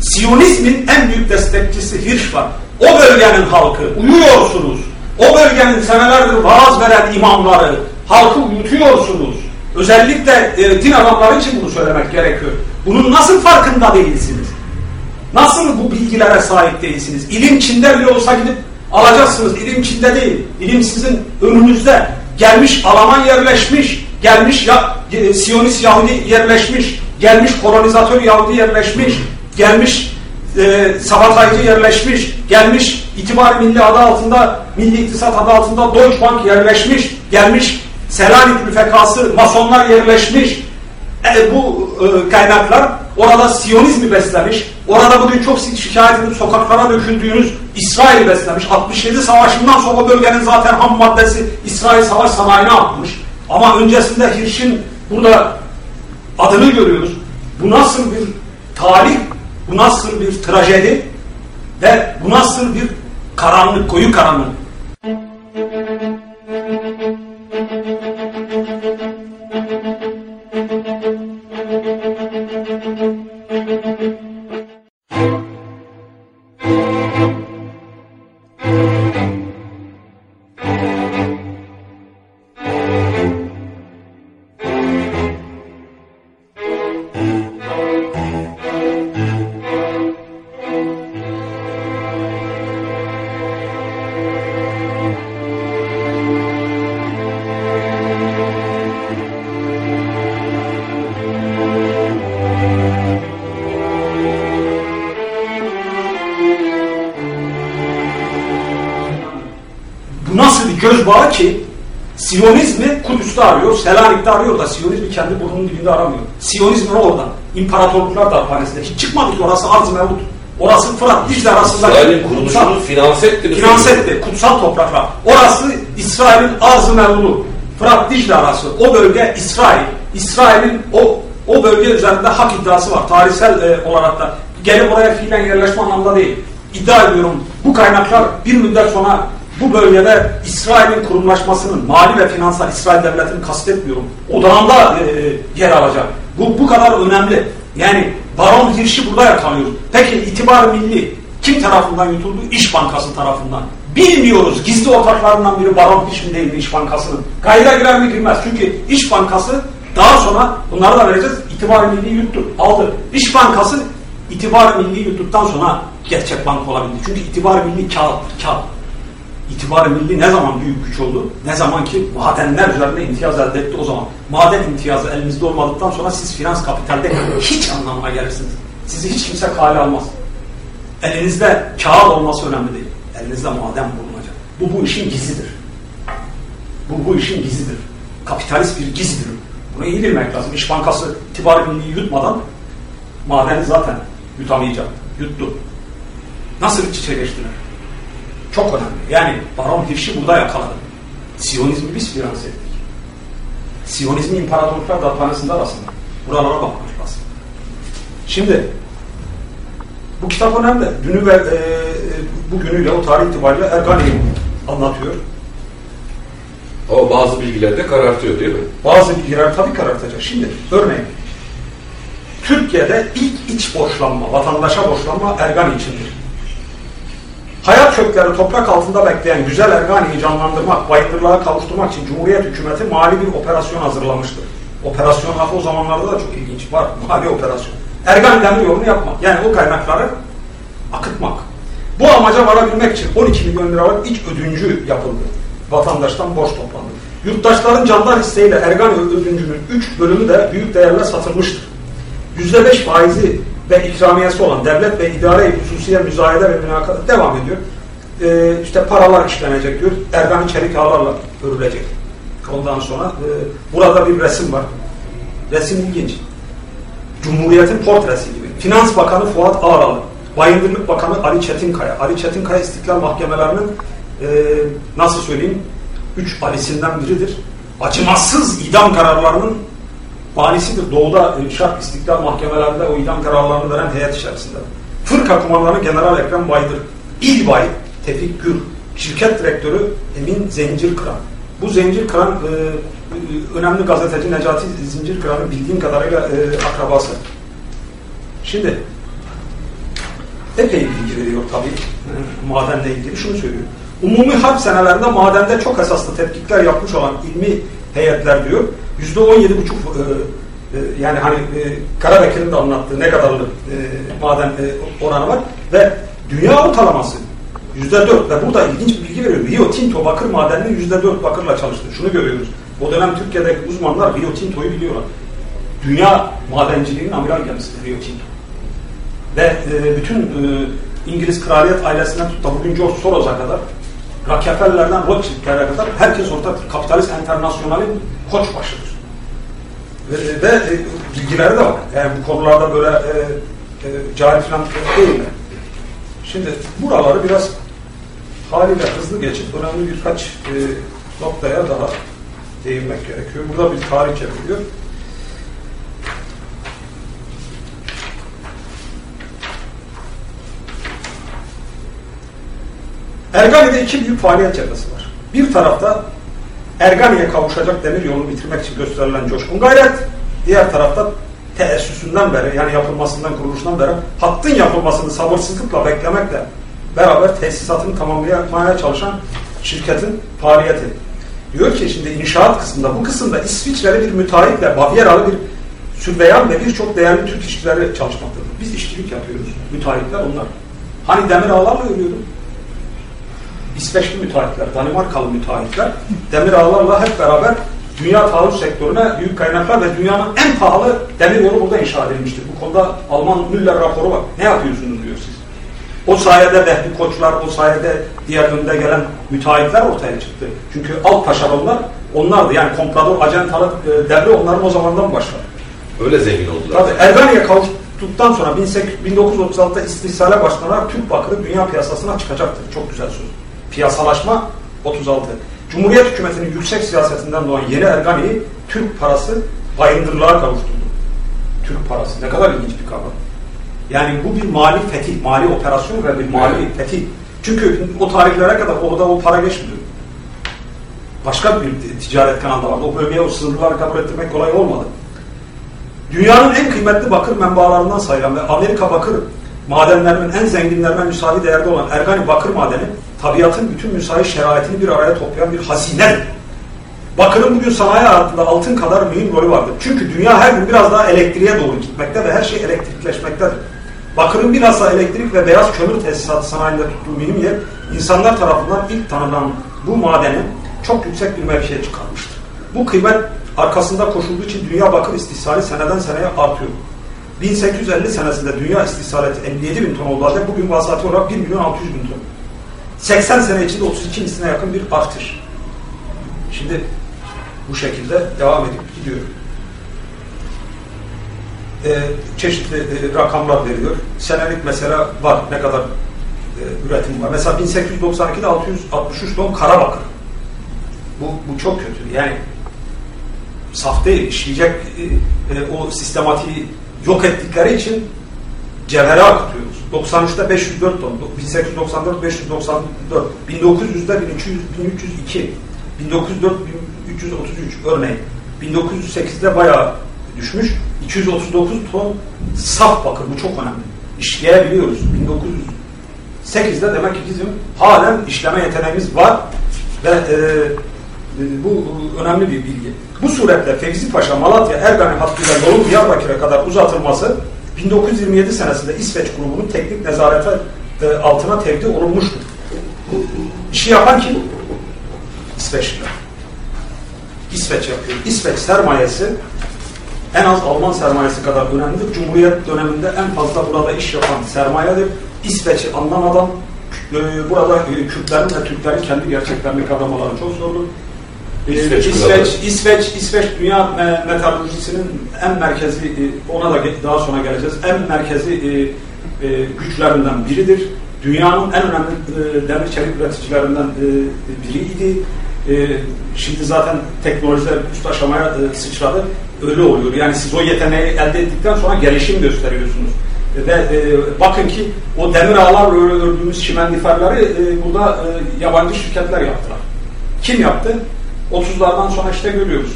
A: Siyonizmin en büyük destekçisi Hirsch var. O bölgenin halkı, uyuyorsunuz. O bölgenin senelerdir vaaz veren imamları, halkı uyutuyorsunuz. Özellikle e, din adamları için bunu söylemek gerekiyor. Bunun nasıl farkında değilsiniz? Nasıl bu bilgilere sahip değilsiniz? İlim Çin'de bile olsa gidip alacaksınız. İlim Çin'de değil. İlim sizin önünüzde. Gelmiş Alman yerleşmiş. Gelmiş ya, e, Siyonist Yahudi yerleşmiş. Gelmiş kolonizatör Yahudi yerleşmiş. Gelmiş e, sabataycı yerleşmiş. Gelmiş itibar milli adı altında, milli iktisat adı altında Deutsche Bank yerleşmiş. Gelmiş Selanik müfekası, masonlar yerleşmiş. E, bu e, kaynaklar orada Siyonizmi beslemiş. Orada bugün çok şikayet edip sokaklara döküldüğünüz İsrail beslemiş. 67 savaşından sonra bölgenin zaten ham maddesi İsrail savaş sanayine atmış. Ama öncesinde Hirsch'in burada adını görüyoruz. Bu nasıl bir tarih, bu nasıl bir trajedi ve bu nasıl bir karanlık, koyu karanlık. Kudüs'te arıyor, Selanik'te arıyor da Siyonizmi kendi burnunun dibinde aramıyor. Siyonizmi orada. İmparatorluklar darphanesinde. Hiç çıkmadı ki orası arz mevut. Orası Fırat Dicle arasında
B: İsrail'in kuruluşunu finanse etti.
A: Finanse etti. Kutsal topraklar. Orası İsrail'in arz-ı mevlu. Fırat Dicle arası. O bölge İsrail. İsrail'in o o bölge üzerinde hak iddiası var. Tarihsel e, olarak da. Gelip oraya fiilen yerleşme anlamda değil. İddia ediyorum bu kaynaklar bir müddet sonra bu bölgede İsrail'in kurumlaşmasının mali ve finansal İsrail devletini kastetmiyorum. Odağında e, yer alacak. Bu bu kadar önemli. Yani Baron Hirsch'i burada yakalıyoruz. Peki itibar milli kim tarafından yutuldu? İş Bankası tarafından. Bilmiyoruz. Gizli ortaklarından biri Baron Hirsch mi değil mi İş Bankası'nın? Kayda girer mi girmez. Çünkü İş Bankası daha sonra bunları da vereceğiz. İtibar milli yuttu. Aldı. İş Bankası itibar milli yuttuktan sonra gerçek banka olabildi. Çünkü itibar milli kağıttır. Kağıt. İtibar milli ne zaman büyük güç oldu? Ne zaman ki madenler üzerinde imtiyaz elde etti o zaman. Maden imtiyazı elinizde olmadıktan sonra siz finans kapitalde hiç anlamına gelirsiniz. Sizi hiç kimse kale almaz. Elinizde kağıt olması önemli değil. Elinizde maden bulunacak. Bu bu işin gizidir. Bu bu işin gizidir. Kapitalist bir gizdir. Bunu iyi bilmek lazım. İş Bankası itibar milliyi yutmadan madeni zaten yutamayacak. Yuttu. Nasıl çiçekleştiler? Çok önemli. Yani Baron Hirsch'i burada yakaladı. Siyonizmi biz finanse ettik. Siyonizmi imparatorluklar darphanesinde arasında. Buralara bakmak lazım. Şimdi bu kitap önemli. Dünü ve e, bugünüyle o tarih itibariyle Ergani'yi anlatıyor.
B: Ama bazı bilgiler de karartıyor değil mi?
A: Bazı bilgiler tabii karartacak. Şimdi örneğin Türkiye'de ilk iç borçlanma, vatandaşa borçlanma Ergani içindir. Kökleri toprak altında bekleyen güzel Ergani'yi canlandırmak, bayındırlığa kavuşturmak için Cumhuriyet hükümeti mali bir operasyon hazırlamıştır. Operasyon hafı o zamanlarda da çok ilginç var. Mali operasyon. Ergani demir yolunu yapmak. Yani o kaynakları akıtmak. Bu amaca varabilmek için 12 milyon liralık iç ödüncü yapıldı. Vatandaştan borç toplandı. Yurttaşların candan isteğiyle Ergani ödüncünün 3 bölümü de büyük değerle satılmıştır. %5 faizi ve ikramiyesi olan devlet ve idare hususiye müzayede ve münakaza devam ediyor. Ee, işte paralar işlenecek diyor. Ergani çelik ağlarla örülecek. Ondan sonra e, burada bir resim var. Resim ilginç. Cumhuriyetin portresi gibi. Finans Bakanı Fuat Ağralı, Bayındırlık Bakanı Ali Çetinkaya. Ali Çetinkaya İstiklal Mahkemelerinin e, nasıl söyleyeyim üç Ali'sinden biridir. Acımasız idam kararlarının banisidir. Doğuda e, şark istiklal mahkemelerinde o idam kararlarını veren heyet içerisinde. Fırka kumandanı General Ekrem Baydır, İlbay Tevfik Gür, şirket direktörü Emin Zincirkıran. Bu Zincirkıran e, e, önemli gazeteci Necati Zincirkıran'ın bildiğim kadarıyla e, akrabası. Şimdi epey bilgi veriyor tabii e, madenle ilgili. Şunu söylüyor. Umumi harp senelerinde madende çok esaslı tetkikler yapmış olan ilmi heyetler diyor. Yüzde on yedi buçuk e, yani hani e, Karabekir'in de anlattığı ne kadarlı e, maden e, oranı var ve dünya ortalaması yüzde dört ve burada ilginç bir bilgi veriyor. Rio Tinto bakır madeninin yüzde dört bakırla çalıştı. Şunu görüyoruz. O dönem Türkiye'deki uzmanlar Rio Tinto'yu biliyorlar. Dünya madenciliğinin amiral gemisidir Rio Tinto. Ve e, bütün e, İngiliz kraliyet ailesinden tut da bugün George Soros'a kadar Rockefeller'den Rothschild'lere kadar herkes ortadır. Kapitalist internasyonalin koç başıdır. Ve, ve e, bilgileri de var. Yani bu konularda böyle e, e, cahil falan değiller. Şimdi buraları biraz haliyle hızlı geçip önemli birkaç e, noktaya daha değinmek gerekiyor. Burada bir tarih yapılıyor. Ergani'de iki büyük faaliyet cephesi var. Bir tarafta Ergani'ye kavuşacak demir yolunu bitirmek için gösterilen coşkun gayret, diğer tarafta teessüsünden beri yani yapılmasından kuruluşundan beri hattın yapılmasını sabırsızlıkla beklemekle beraber tesisatını tamamlamaya çalışan şirketin faaliyeti. Diyor ki şimdi inşaat kısmında bu kısımda İsviçreli bir müteahhitle Bavyeralı bir sürveyan ve birçok değerli Türk işçileri çalışmaktadır. Biz işçilik yapıyoruz. Müteahhitler onlar. Hani demir ağlarla örüyordu. İsveçli müteahhitler, Danimarkalı müteahhitler demir ağlarla hep beraber dünya taarruz sektörüne büyük kaynaklar ve dünyanın en pahalı demir yolu burada inşa edilmiştir. Bu konuda Alman Müller raporu var. Ne yapıyorsunuz. O sayede Vehbi Koçlar, o sayede diğer önde gelen müteahhitler ortaya çıktı. Çünkü alt taşeronlar onlardı. Yani komprador, acentalık e, devri onların o zamandan başladı.
B: Öyle zengin oldular.
A: Tabii Ergani'ye kavuş, tuttuktan sonra 1936'da istihsale başlanarak Türk bakırı dünya piyasasına çıkacaktır. Çok güzel söz. Piyasalaşma 36. Cumhuriyet hükümetinin yüksek siyasetinden doğan yeni Ergani'yi Türk parası bayındırlığa kavuşturdu. Türk parası. Ne kadar ilginç bir kavram. Yani bu bir mali fetih, mali operasyon ve bir mali
B: Evet.
A: fetih. Çünkü o tarihlere kadar orada o para geçmiyor. Başka bir ticaret kanalı vardı. O bölgeye o sınırları kabul ettirmek kolay olmadı. Dünyanın en kıymetli bakır menbaalarından sayılan ve Amerika bakır madenlerinin en zenginlerine müsaade değerde olan Ergani bakır madeni tabiatın bütün müsait şeraitini bir araya toplayan bir hazinedir. Bakırın bugün sanayi hayatında altın kadar mühim rolü vardır. Çünkü dünya her gün biraz daha elektriğe doğru gitmekte ve her şey elektrikleşmektedir. Bakırın bilhassa elektrik ve beyaz kömür tesisatı sanayinde tuttuğu mühim yer, insanlar tarafından ilk tanınan bu madeni çok yüksek bir mevkiye çıkarmıştır. Bu kıymet arkasında koşulduğu için dünya bakır istihsali seneden seneye artıyor. 1850 senesinde dünya istihsaleti 57 bin ton olduğu bugün vasatı olarak 1 milyon 600 bin ton. 80 sene içinde 32 misline yakın bir artış. Şimdi bu şekilde devam edip gidiyor. Ee, çeşitli e, rakamlar veriyor. Senelik mesela var ne kadar e, üretim var. Mesela 1892'de 663 ton kara bakır. Bu, bu çok kötü. Yani saf değil, işleyecek e, e, o sistematiği yok ettikleri için cevhere akıtıyoruz. 93'te 504 ton, 1894 594, 1900'de 1300, 1302, 1904 1333 örneğin. 1908'de bayağı düşmüş. 239 ton saf bakır. Bu çok önemli. İşleyebiliyoruz. 1908'de demek ki bizim halen işleme yeteneğimiz var ve e, e, bu önemli bir bilgi. Bu suretle Fevzi Paşa Malatya Ergani hattıyla yolun Diyarbakır'a kadar uzatılması 1927 senesinde İsveç grubunun teknik nezarete e, altına tevdi olunmuştur. İşi yapan kim? İsveçliler. İsveç yapıyor. İsveç sermayesi en az Alman sermayesi kadar önemlidir. Cumhuriyet döneminde en fazla burada iş yapan sermayedir. İsveç'i anlayan adam e, burada e, Kürtlerin ve Türklerin kendi gerçeklerini kavramaları çok zordur. E,
B: İsveç
A: İsveç, İsveç, İsveç dünya me- metalurjisinin en merkezi, e, ona da daha sonra geleceğiz, en merkezi güçlerinden biridir. Dünyanın en önemli demir çelik üreticilerinden biriydi. Şimdi zaten teknolojiler üst aşamaya sıçradı. Öyle oluyor. Yani siz o yeteneği elde ettikten sonra gelişim gösteriyorsunuz. Ve e, bakın ki o demir ağlarla ördüğümüz şimendiferleri e, burada e, yabancı şirketler yaptılar. Kim yaptı? 30'lardan sonra işte görüyoruz.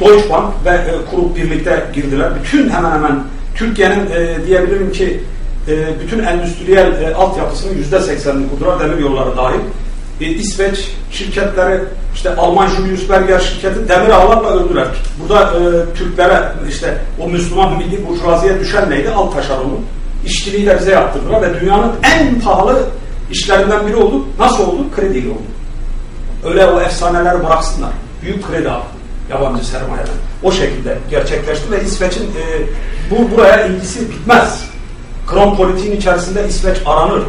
A: Deutsche Bank ve e, Krupp birlikte girdiler. Bütün hemen hemen Türkiye'nin e, diyebilirim ki e, bütün endüstriyel e, altyapısının yüzde seksenini kurdular. Demir yolları dahil. E, İsveç şirketleri işte Alman Julius Berger şirketi demir ağlarla öldüler. Burada e, Türklere işte o Müslüman milli burjuvaziye düşen neydi? Alt taşeronu. İşçiliği de bize yaptırdılar ve dünyanın en pahalı işlerinden biri oldu. Nasıl oldu? Krediyle oldu. Öyle o efsaneler bıraksınlar. Büyük kredi aldı yabancı sermayeden. O şekilde gerçekleşti ve İsveç'in e, bu buraya ilgisi bitmez. Kron politiğin içerisinde İsveç aranır.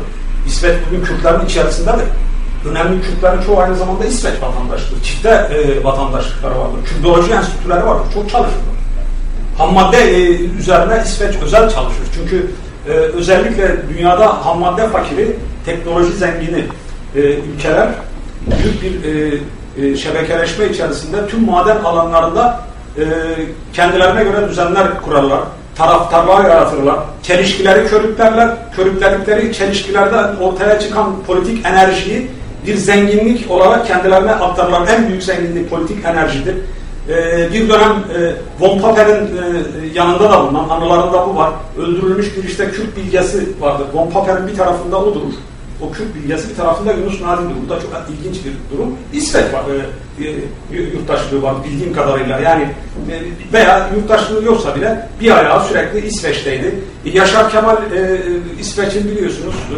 A: İsveç bugün Kürtlerin içerisindedir. Önemli Kürtlerin çoğu aynı zamanda İsveç vatandaşıdır. Çifte e, vatandaşlıkları vardır. Kürdoloji enstitüleri vardır. Çok çalışırlar. Ham madde e, üzerine İsveç özel çalışır. Çünkü e, özellikle dünyada ham madde fakiri, teknoloji zengini e, ülkeler büyük bir e, e, şebekeleşme içerisinde tüm maden alanlarında e, kendilerine göre düzenler kurarlar. Taraftarlar yaratırlar. Çelişkileri körüklerler. Körükledikleri çelişkilerden ortaya çıkan politik enerjiyi bir zenginlik olarak kendilerine aktarırlar. En büyük zenginlik politik enerjidir. Ee, bir dönem e, Von Papen'in e, yanında da bulunan, anılarında bu var. Öldürülmüş bir işte Kürt bilgesi vardır. Von Papen'in bir tarafında o durur. O Kürt bilgesi bir tarafında Yunus Nadi'dir. Bu da çok ilginç bir durum. İsveç var, e, e, yurttaşlığı var bildiğim kadarıyla. Yani e, veya yurttaşlığı yoksa bile bir ayağı sürekli İsveç'teydi. E, Yaşar Kemal e, İsveç'in biliyorsunuz e,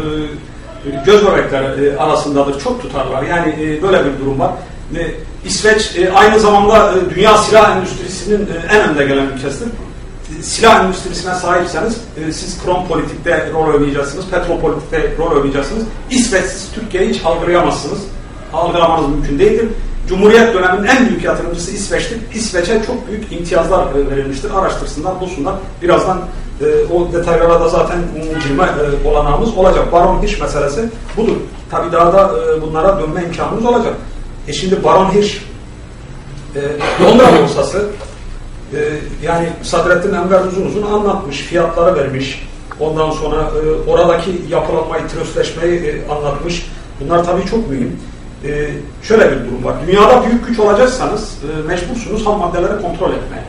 A: göz bebekleri arasındadır. Çok tutarlar. Yani e, böyle bir durum var. E, İsveç e, aynı zamanda dünya silah endüstrisinin en önde gelen ülkesidir. Silah endüstrisine sahipseniz siz krom politikte rol oynayacaksınız, petropolitikte rol oynayacaksınız. İsveçsiz Türkiye'yi hiç algılayamazsınız. Algılamanız mümkün değildir. Cumhuriyet döneminin en büyük yatırımcısı İsveç'tir. İsveç'e çok büyük imtiyazlar verilmiştir. Araştırsınlar, bulsunlar. Birazdan E, o detaylara da zaten girme e, olanağımız olacak. Baron Hirsch meselesi budur. Tabii daha da e, bunlara dönme imkanımız olacak. E şimdi Baron Hirsch e, Londra borsası e, yani Sadrettin Enver uzun uzun anlatmış, fiyatları vermiş. Ondan sonra e, oradaki yapılanmayı, tröstleşmeyi e, anlatmış. Bunlar tabii çok mühim. E, şöyle bir durum var. Dünyada büyük güç olacaksanız e, mecbursunuz ham maddeleri kontrol etmeye.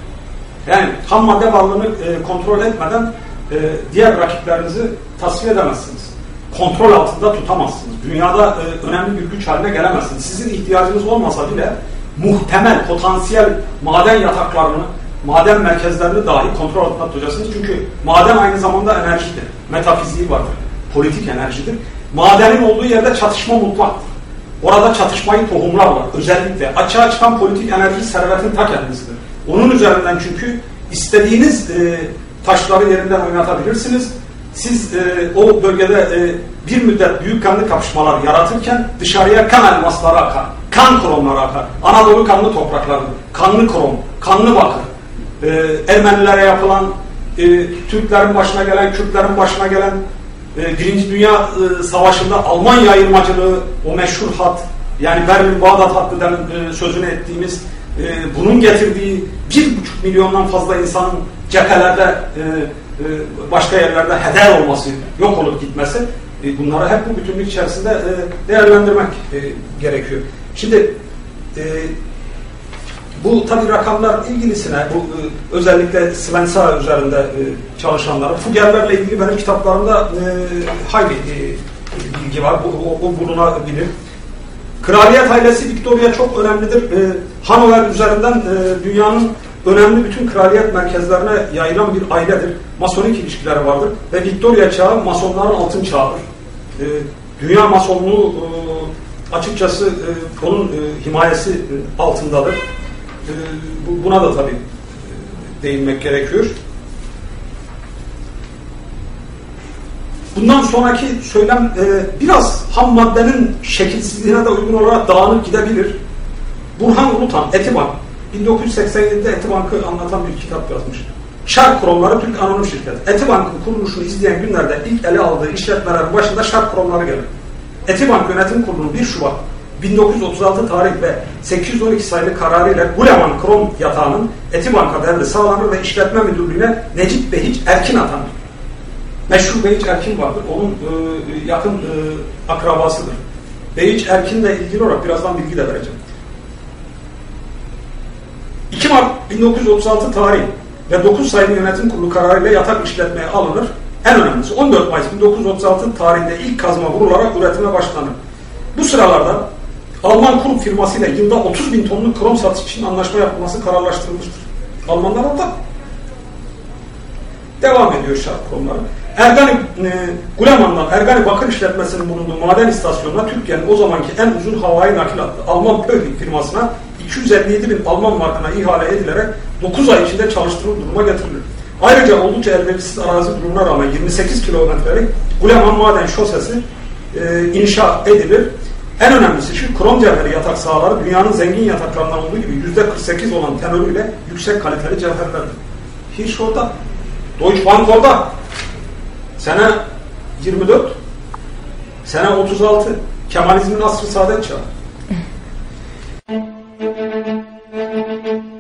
A: Yani ham madde varlığını e, kontrol etmeden e, diğer rakiplerinizi tasfiye edemezsiniz. Kontrol altında tutamazsınız. Dünyada e, önemli bir güç haline gelemezsiniz. Sizin ihtiyacınız olmasa bile muhtemel, potansiyel maden yataklarını, maden merkezlerini dahi kontrol altında tutacaksınız. Çünkü maden aynı zamanda enerjidir. Metafiziği vardır. Politik enerjidir. Madenin olduğu yerde çatışma mutlaktır. Orada çatışmayı tohumlar var. Özellikle açığa çıkan politik enerji servetin ta kendisidir. Onun üzerinden çünkü istediğiniz e, taşları yerinden oynatabilirsiniz. Siz e, o bölgede e, bir müddet büyük kanlı kapışmalar yaratırken dışarıya kan elmasları akar. Kan kromları akar. Anadolu kanlı toprakları, kanlı krom, kanlı bakır. E, Ermenilere yapılan, e, Türklerin başına gelen, Kürtlerin başına gelen e, Birinci Dünya e, Savaşı'nda Alman yayılmacılığı, o meşhur hat, yani Berlin-Bağdat hattı demin e, sözünü ettiğimiz e, bunun getirdiği bir buçuk milyondan fazla insanın cephelerde başka yerlerde heder olması, yok olup gitmesi e, bunları hep bu bütünlük içerisinde değerlendirmek gerekiyor. Şimdi bu tabi rakamlar ilgilisine, bu e, özellikle Svensa üzerinde e, çalışanlara, Fuggerlerle ilgili benim kitaplarımda e, hayli e, bilgi var, bu, o bulunabilir. Kraliyet ailesi Victoria çok önemlidir. E, Hanover üzerinden e, dünyanın önemli bütün kraliyet merkezlerine yayılan bir ailedir. Masonik ilişkileri vardır ve Victoria çağı masonların altın çağıdır. E, dünya masonluğu e, açıkçası e, onun e, himayesi e, altındadır. E, bu, buna da tabii e, değinmek gerekiyor. Bundan sonraki söylem e, biraz ham maddenin şekilsizliğine de uygun olarak dağınık gidebilir. Burhan Ulutan, Etibank, 1987'de Etibank'ı anlatan bir kitap yazmış. Şark Kromları Türk Anonim Şirketi. Etibank'ın kuruluşunu izleyen günlerde ilk ele aldığı işletmelerin başında Şark Kromları gelir. Etibank Yönetim Kurulu'nun 1 Şubat 1936 tarih ve 812 sayılı kararıyla Guleman Krom yatağının Etibank'a devri sağlanır ve işletme müdürlüğüne Necip Behiç Erkin atanır. Meşhur Behiç Erkin vardır. Onun e, yakın e, akrabasıdır. Behiç Erkin'le ilgili olarak birazdan bilgi de vereceğim. 2 Mart 1936 tarih ve 9 sayılı yönetim kurulu kararıyla yatak işletmeye alınır. En önemlisi 14 Mayıs 1936 tarihinde ilk kazma vurularak üretime başlanır. Bu sıralarda Alman kurum firmasıyla yılda 30 bin tonluk krom satış için anlaşma yapılması kararlaştırılmıştır. Almanlar orada. Devam ediyor şart kromları. Ergani, e, Guleman'dan Ergani Bakır işletmesinin bulunduğu maden istasyonuna Türkiye'nin o zamanki en uzun havai nakil hattı Alman Pöhling firmasına 257 bin Alman markına ihale edilerek 9 ay içinde çalıştırılır duruma getirilir. Ayrıca oldukça elverişsiz arazi durumuna rağmen 28 kilometrelik Guleman Maden Şosesi e, inşa edilir. En önemlisi şu krom cevheri yatak sahaları dünyanın zengin yataklarından olduğu gibi yüzde 48 olan tenörüyle yüksek kaliteli cevherlerdir. Hirsch orada. Deutsche Bank orada. Sene 24. Sene 36. Kemalizmin asrı saadet çağı.